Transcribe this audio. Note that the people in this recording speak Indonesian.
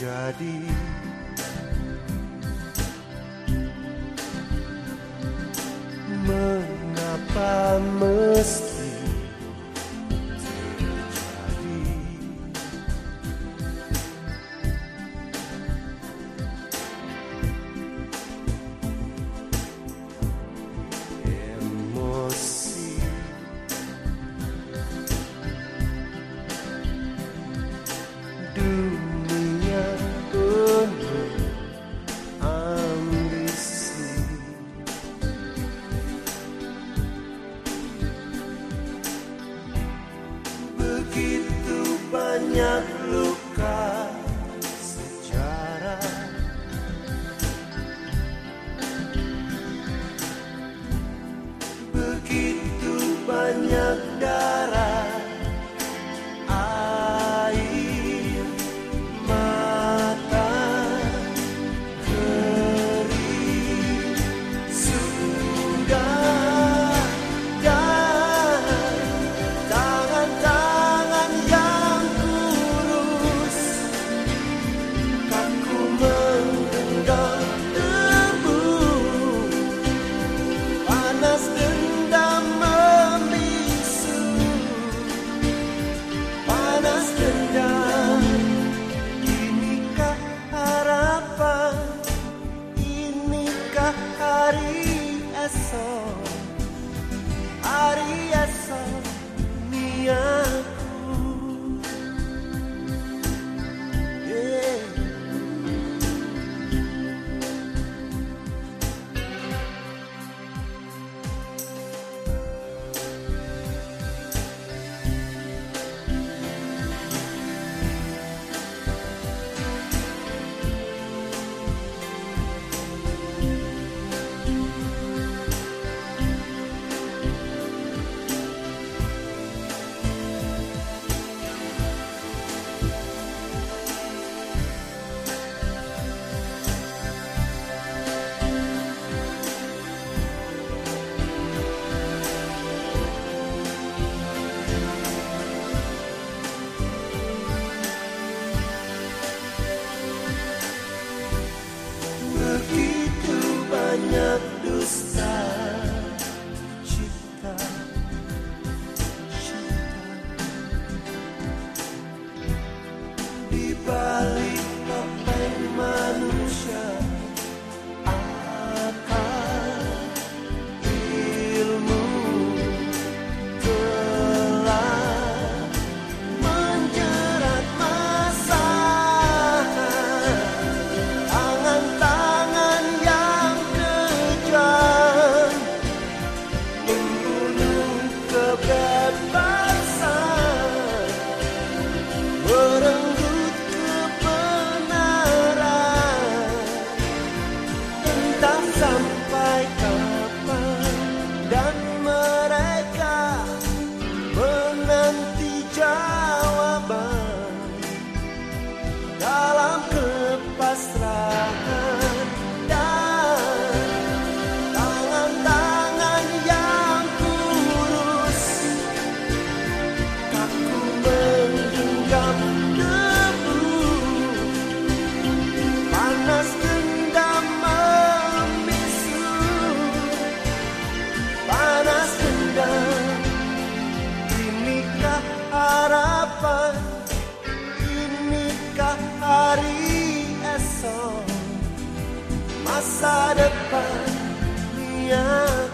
terjadi. Mengapa banyak luka sejarah. Begitu banyak darah Ari é só, Ari é só minha masa depan dia.